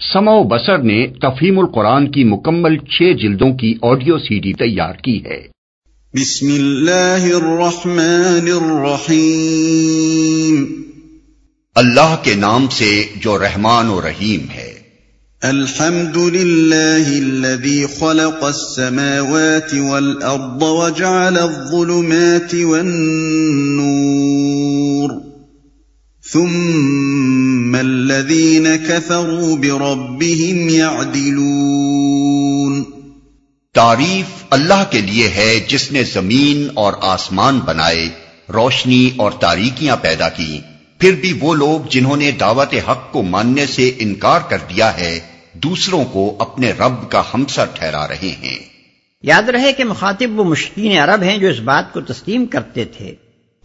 سما و بسر نے تفہیم القرآن کی مکمل چھ جلدوں کی آڈیو سی ڈی تیار کی ہے۔ بسم اللہ الرحمن الرحیم۔ اللہ کے نام سے جو رحمان و رحیم ہے۔ الحمد للہ الذي خلق السماوات والارض وجعل الظلمات والنور۔ ثم الذين كفروا بربهم يعدلون تعریف اللہ کے لیے ہے جس نے زمین اور آسمان بنائے روشنی اور تاریکیاں پیدا کی پھر بھی وہ لوگ جنہوں نے دعوت حق کو ماننے سے انکار کر دیا ہے دوسروں کو اپنے رب کا ہمسر ٹھہرا رہے ہیں۔ یاد رہے کہ مخاطب وہ مشکین عرب ہیں جو اس بات کو تسلیم کرتے تھے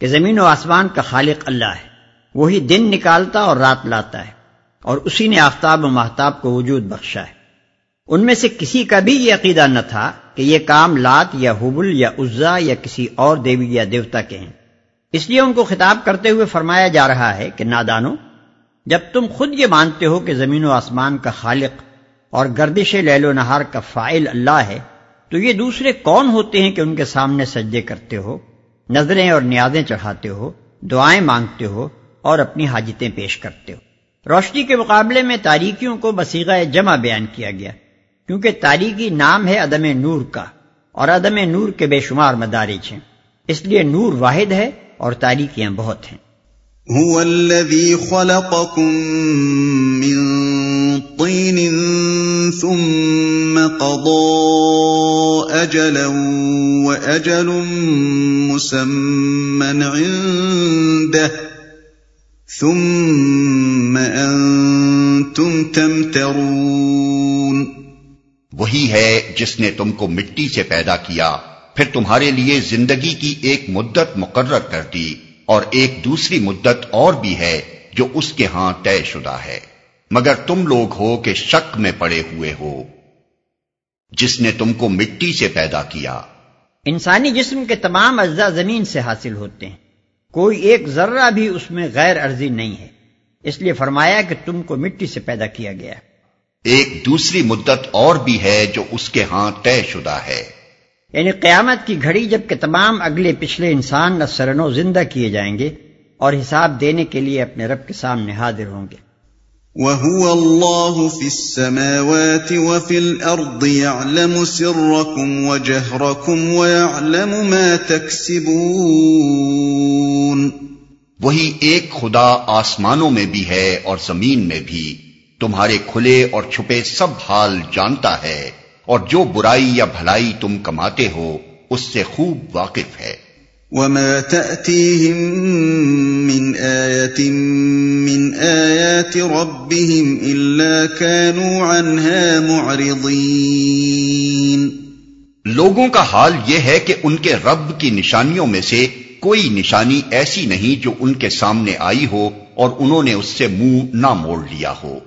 کہ زمین و آسمان کا خالق اللہ ہے۔ وہی دن نکالتا اور رات لاتا ہے اور اسی نے آفتاب و محتاب کو وجود بخشا ہے۔ ان میں سے کسی کا بھی یہ عقیدہ نہ تھا کہ یہ کام لات یا حبل یا عزا یا کسی اور دیوی یا دیوتا کے ہیں۔ اس لیے ان کو خطاب کرتے ہوئے فرمایا جا رہا ہے کہ نادانو، جب تم خود یہ مانتے ہو کہ زمین و آسمان کا خالق اور گردش لیل و نہار کا فائل اللہ ہے، تو یہ دوسرے کون ہوتے ہیں کہ ان کے سامنے سجدے کرتے ہو، نظریں اور نیازیں چڑھاتے ہو، دعائیں مانگتے ہو اور اپنی حاجتیں پیش کرتے ہو۔ روشنی کے مقابلے میں تاریکیوں کو بسیغہ جمع بیان کیا گیا، کیونکہ تاریکی نام ہے عدم نور کا، اور عدم نور کے بے شمار مدارج ہیں۔ اس لیے نور واحد ہے اور تاریکیاں بہت ہیں۔ هو الذي خلقكم من طين ثم قضى أجلا وأجل مسمى عنده ثم انتم تمترون۔ وہی ہے جس نے تم کو مٹی سے پیدا کیا پھر تمہارے لیے زندگی کی ایک مدت مقرر کر دی اور ایک دوسری مدت اور بھی ہے جو اس کے ہاں طے شدہ ہے۔ مگر تم لوگ ہو کہ شک میں پڑے ہوئے ہو۔ جس نے تم کو مٹی سے پیدا کیا۔ انسانی جسم کے تمام اجزاء زمین سے حاصل ہوتے ہیں۔ کوئی ایک ذرہ بھی اس میں غیر عرضی نہیں ہے۔ اس لیے فرمایا کہ تم کو مٹی سے پیدا کیا گیا۔ ایک دوسری مدت اور بھی ہے جو اس کے ہاں طے شدہ ہے۔ یعنی قیامت کی گھڑی جبکہ تمام اگلے پچھلے انسان نہ سرنو زندہ کیے جائیں گے اور حساب دینے کے لیے اپنے رب کے سامنے حاضر ہوں گے۔ وَهُوَ اللَّهُ فِي السَّمَاوَاتِ وَفِي الْأَرْضِ يَعْلَمُ سِرَّكُمْ وَجَهْرَكُمْ وَيَعْلَمُ مَا تَكْسِبُونَ۔ وہی ایک خدا آسمانوں میں بھی ہے اور زمین میں بھی۔ تمہارے کھلے اور چھپے سب حال جانتا ہے اور جو برائی یا بھلائی تم کماتے ہو اس سے خوب واقف ہے۔ وما تأتيهم من آية من آيات ربهم إلا كانوا عنها معرضين۔ لوگوں کا حال یہ ہے کہ ان کے رب کی نشانیوں میں سے کوئی نشانی ایسی نہیں جو ان کے سامنے آئی ہو اور انہوں نے اس سے منہ نہ موڑ لیا ہو۔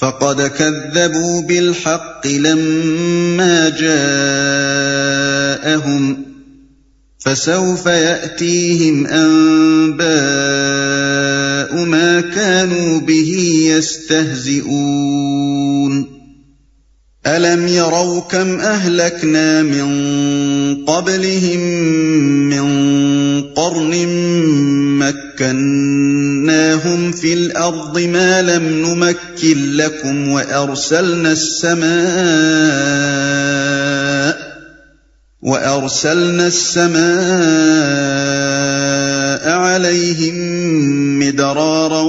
فقد كذبوا بالحق لما جاءهم فسوف يأتيهم أنباء ما كانوا به يستهزئون۔ ألم يروا كم أهلكنا من قبلهم من قرن مكناهم في الأرض ما لم نمكن لكم وأرسلنا السماء وَأَرْسَلْنَا السَّمَاءَ عَلَيْهِمْ مِدْرَارًا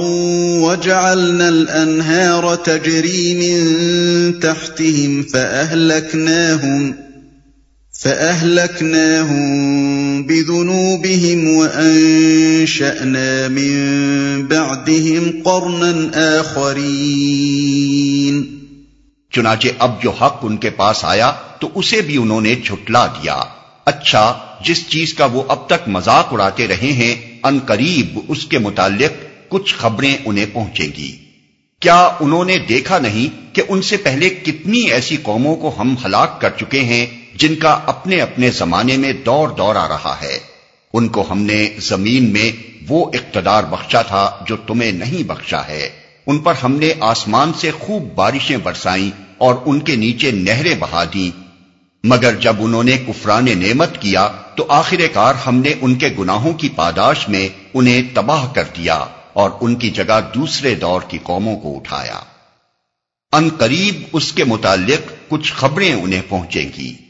وَجَعَلْنَا الْأَنْهَارَ تَجْرِي مِنْ تَحْتِهِمْ فَأَهْلَكْنَاهُمْ بِذُنُوبِهِمْ وَأَنشَأْنَا مِنْ بَعْدِهِمْ قَرْنًا آخَرِينَ چنانچہ اب جو حق ان کے پاس آیا تو اسے بھی انہوں نے جھٹلا دیا۔ اچھا جس چیز کا وہ اب تک مذاق اڑاتے رہے ہیں، ان قریب اس کے متعلق کچھ خبریں انہیں پہنچیں گی۔ کیا انہوں نے دیکھا نہیں کہ ان سے پہلے کتنی ایسی قوموں کو ہم ہلاک کر چکے ہیں؟ جن کا اپنے اپنے زمانے میں دور دور آ رہا ہے۔ ان کو ہم نے زمین میں وہ اقتدار بخشا تھا جو تمہیں نہیں بخشا ہے۔ ان پر ہم نے آسمان سے خوب بارشیں برسائیں اور ان کے نیچے نہریں بہا دیں۔ مگر جب انہوں نے کفران نعمت کیا تو آخر کار ہم نے ان کے گناہوں کی پاداش میں انہیں تباہ کر دیا اور ان کی جگہ دوسرے دور کی قوموں کو اٹھایا۔ ان قریب اس کے متعلق کچھ خبریں انہیں پہنچیں گی۔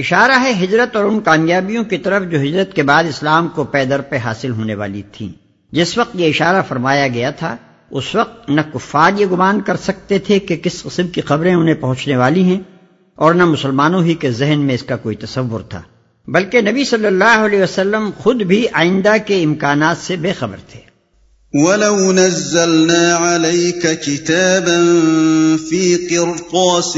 اشارہ ہے ہجرت اور ان کامیابیوں کی طرف جو ہجرت کے بعد اسلام کو پیدر پہ حاصل ہونے والی تھیں۔ جس وقت یہ اشارہ فرمایا گیا تھا، اس وقت نہ کفار یہ گمان کر سکتے تھے کہ کس قسم کی خبریں انہیں پہنچنے والی ہیں اور نہ مسلمانوں ہی کے ذہن میں اس کا کوئی تصور تھا، بلکہ نبی صلی اللہ علیہ وسلم خود بھی آئندہ کے امکانات سے بے خبر تھے۔ وَلَوْ نَزَّلْنَا عَلَيْكَ كِتَابًا فِي قِرْطَاسٍ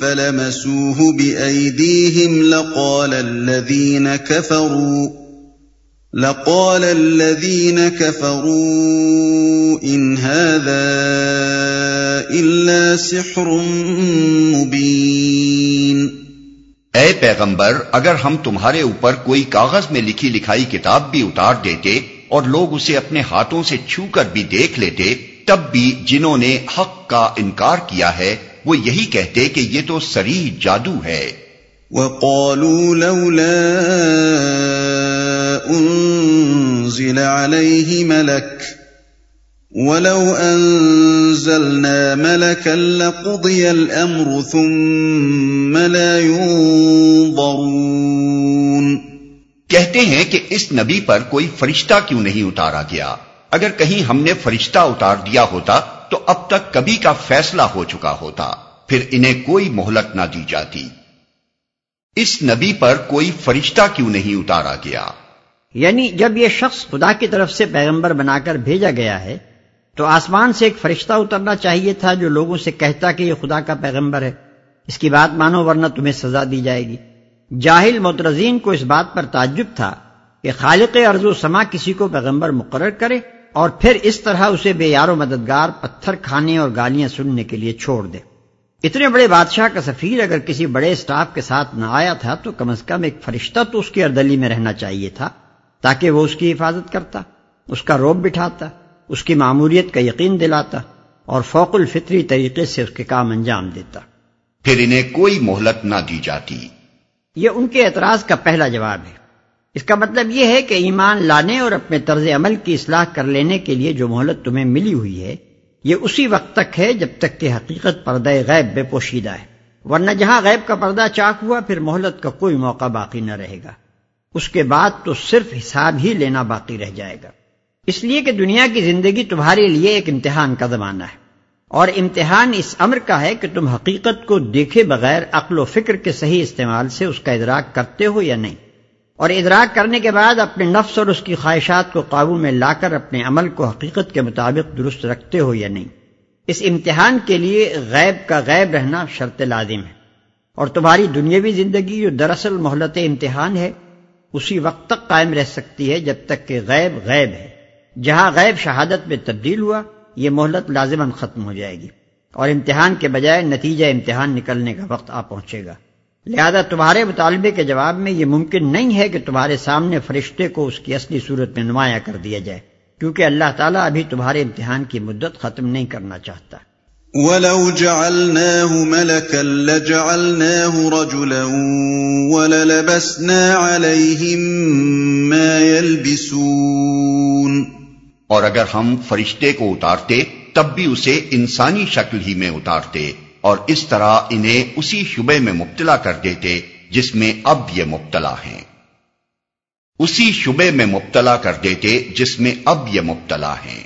فَلَمَسُوهُ بِأَيْدِيهِمْ لَقَالَ الَّذِينَ كَفَرُوا لقال الذين كفروا ان هذا الا سحر مبين اے پیغمبر، اگر ہم تمہارے اوپر کوئی کاغذ میں لکھی لکھائی کتاب بھی اتار دیتے اور لوگ اسے اپنے ہاتھوں سے چھو کر بھی دیکھ لیتے، تب بھی جنہوں نے حق کا انکار کیا ہے، وہ یہی کہتے کہ یہ تو سری جادو ہے۔ وقالوا لولا انزل عليه ملك، ولو انزلنا ملكا لقضي الامر ثم لا ينظرون۔ کہتے ہیں کہ اس نبی پر کوئی فرشتہ کیوں نہیں اتارا گیا؟ اگر کہیں ہم نے فرشتہ اتار دیا ہوتا، تو اب تک کبھی کا فیصلہ ہو چکا ہوتا، پھر انہیں کوئی مہلت نہ دی جاتی۔ اس نبی پر کوئی فرشتہ کیوں نہیں اتارا گیا؟ یعنی جب یہ شخص خدا کی طرف سے پیغمبر بنا کر بھیجا گیا ہے، تو آسمان سے ایک فرشتہ اترنا چاہیے تھا جو لوگوں سے کہتا کہ یہ خدا کا پیغمبر ہے۔ اس کی بات مانو، ورنہ تمہیں سزا دی جائے گی۔ جاہل مترزین کو اس بات پر تعجب تھا کہ خالق ارض و سما کسی کو پیغمبر مقرر کرے اور پھر اس طرح اسے بے یار و مددگار پتھر کھانے اور گالیاں سننے کے لیے چھوڑ دے۔ اتنے بڑے بادشاہ کا سفیر اگر کسی بڑے اسٹاف کے ساتھ نہ آیا تھا تو کم از کم ایک فرشتہ تو اس کی اردلی میں رہنا چاہیے تھا تاکہ وہ اس کی حفاظت کرتا، اس کا روب بٹھاتا، اس کی معمولیت کا یقین دلاتا اور فوق الفطری طریقے سے اس کے کام انجام دیتا۔ پھر انہیں کوئی مہلت نہ دی جاتی۔ یہ ان کے اعتراض کا پہلا جواب ہے۔ اس کا مطلب یہ ہے کہ ایمان لانے اور اپنے طرز عمل کی اصلاح کر لینے کے لیے جو مہلت تمہیں ملی ہوئی ہے، یہ اسی وقت تک ہے جب تک کہ حقیقت پردہ غیب بے پوشیدہ ہے۔ ورنہ جہاں غیب کا پردہ چاک ہوا، پھر مہلت کا کوئی موقع باقی نہ رہے گا۔ اس کے بعد تو صرف حساب ہی لینا باقی رہ جائے گا۔ اس لیے کہ دنیا کی زندگی تمہارے لیے ایک امتحان کا زمانہ ہے۔ اور امتحان اس امر کا ہے کہ تم حقیقت کو دیکھے بغیر عقل و فکر کے صحیح استعمال سے اس کا ادراک کرتے ہو یا نہیں۔ اور ادراک کرنے کے بعد اپنے نفس اور اس کی خواہشات کو قابو میں لا کر اپنے عمل کو حقیقت کے مطابق درست رکھتے ہو یا نہیں۔ اس امتحان کے لیے غیب کا غیب رہنا شرط لازم ہے۔ اور تمہاری دنیاوی زندگی جو دراصل مہلت امتحان ہے، اسی وقت تک قائم رہ سکتی ہے جب تک کہ غیب غیب ہے۔ جہاں غیب شہادت میں تبدیل ہوا یہ مہلت لازمن ختم ہو جائے گی اور امتحان کے بجائے نتیجہ امتحان نکلنے کا وقت آ پہنچے گا۔ لہذا تمہارے مطالبے کے جواب میں یہ ممکن نہیں ہے کہ تمہارے سامنے فرشتے کو اس کی اصلی صورت میں نمایاں کر دیا جائے، کیونکہ اللہ تعالیٰ ابھی تمہارے امتحان کی مدت ختم نہیں کرنا چاہتا۔ وَلَوْ جَعَلْنَاهُ مَلَكًا لَجَعَلْنَاهُ رَجُلًا وَلَلَبَسْنَا عَلَيْهِمْ مَا يَلْبِسُونَ۔ اور اگر ہم فرشتے کو اتارتے، تب بھی اسے انسانی شکل ہی میں اتارتے اور اس طرح انہیں اسی شبے میں مبتلا کر دیتے جس میں اب یہ مبتلا ہیں۔ اسی شبے میں مبتلا کر دیتے جس میں اب یہ مبتلا ہیں۔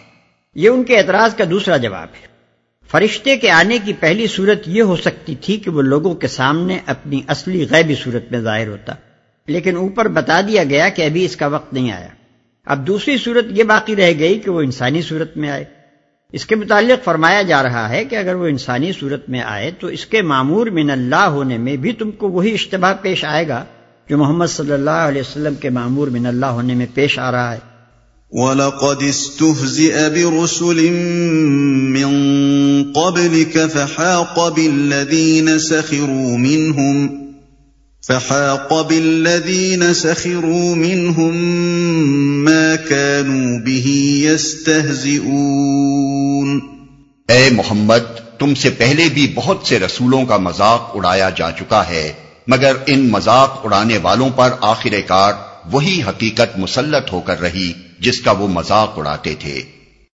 یہ ان کے اعتراض کا دوسرا جواب ہے۔ فرشتے کے آنے کی پہلی صورت یہ ہو سکتی تھی کہ وہ لوگوں کے سامنے اپنی اصلی غیبی صورت میں ظاہر ہوتا، لیکن اوپر بتا دیا گیا کہ ابھی اس کا وقت نہیں آیا۔ اب دوسری صورت یہ باقی رہ گئی کہ وہ انسانی صورت میں آئے۔ اس کے متعلق فرمایا جا رہا ہے کہ اگر وہ انسانی صورت میں آئے تو اس کے معمور من اللہ ہونے میں بھی تم کو وہی اشتباہ پیش آئے گا جو محمد صلی اللہ علیہ وسلم کے معمور من اللہ ہونے میں پیش آ رہا ہے۔ وَلَقَدِ اسْتُهْزِئَ بِرُسُلٍ مِّن قَبْلِكَ فَحَاقَ بِالَّذِينَ سَخِرُوا مِنْهُمْ فحاق بالذين سخروا منهم ما كانوا به يستهزئون۔ اے محمد، تم سے پہلے بھی بہت سے رسولوں کا مذاق اڑایا جا چکا ہے، مگر ان مذاق اڑانے والوں پر آخر کار وہی حقیقت مسلط ہو کر رہی، جس کا وہ مذاق اڑاتے تھے۔